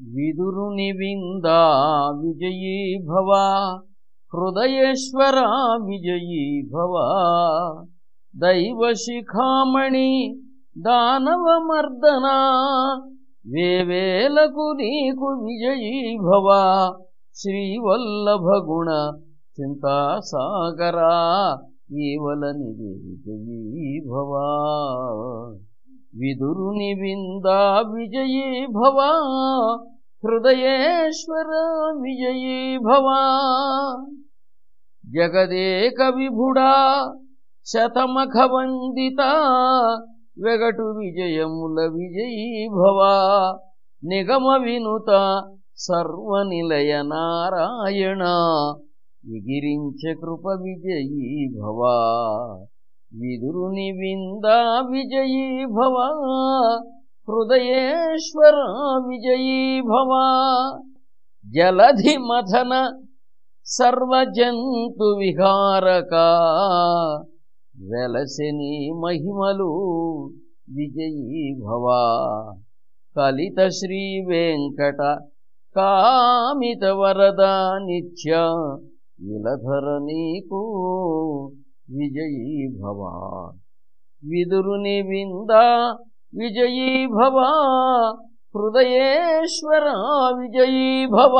విదురుని విందా విజయీ భవ హృదయేశ్వర విజయీ భవ దైవ శిఖామణి దానవమర్దన వేవేలకు నీకు విజయీ భవ శ్రీవల్లభ గుణ చింతాసాగరా ఈవలనిది విజయీ భవ విదురుని విందా విజయీ భవ హృదయేశ్వర విజయీ భవ. జగదేక విభుడా శతమఖ వందిత వెగటు విజయముల విజయీ భవ. నిగమ వినుత సర్వనిలయ నారాయణ విగిరించ కృప విజయీ భవా. విదురుని విందా విజయీ భవ హృదయేశ్వర విజయీ భవ. జలధి మథన సర్వజంతు విహారక వెలసిని మహిమలు విజయీ భవ. కలిత శ్రీ వెంకట కామిత వరద నిత్య ఇలధర నీకు విజయీ భవ విదురుని వింద విజయీ భవ హృదయేశ్వర విజయీ భవ